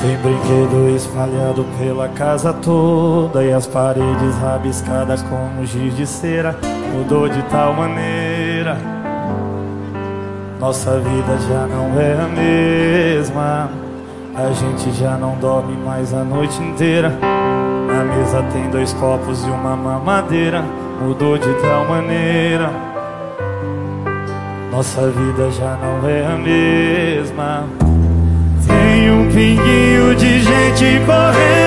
Tem brinquedo espalhado pela casa toda E as paredes rabiscadas com giz de cera. Mudou de tal maneira. Nossa vida já não é a mesma A gente já não dorme mais a noite inteira. Na mesa tem dois copos e uma mamadeira. Mudou de tal maneira. Nossa vida já não é a mesma. Tem um pinguinho de gente correndo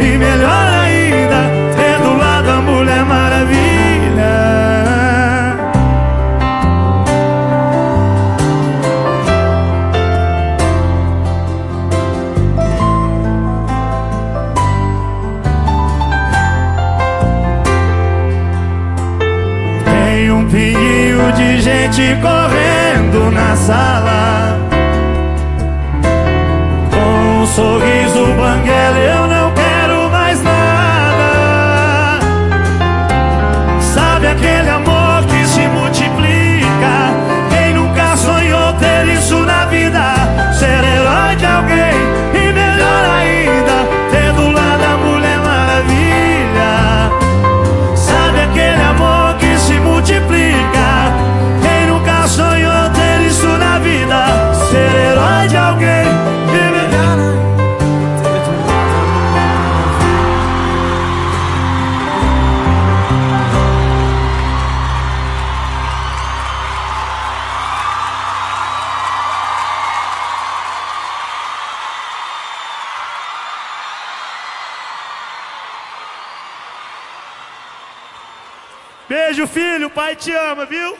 e melhor ainda, ter do lado a Mulher Maravilha. Tem um pinguinho de gente correndo na sala Com um sorriso banguela Beijo, filho. Pai te ama, viu?